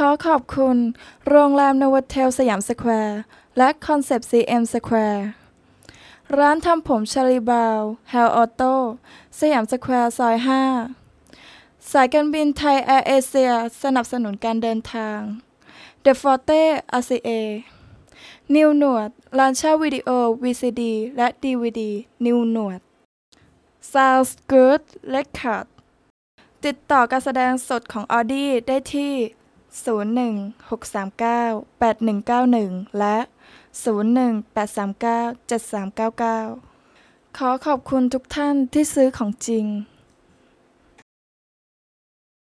ขอขอบคุณ โรงแรมนวเทลสยามสแควร์ และคอนเซปต์ซีเอ็มสแควร์ร้านทำผมชาลีบาว์เฮลออโต้สยามสแควร์ซอย 5 สายการบินไทยแอร์เอเชียสนับสนุนการเดินทาง The Forte RCA นิวหนวดร้านเช่าวิดีโอ VCD และ DVD นิวหนวด Sounds Good Record ติดต่อการแสดงสดของ Audi ได้ที่ 016398191 และ 018397399 ขอขอบคุณทุกท่านที่ซื้อของจริง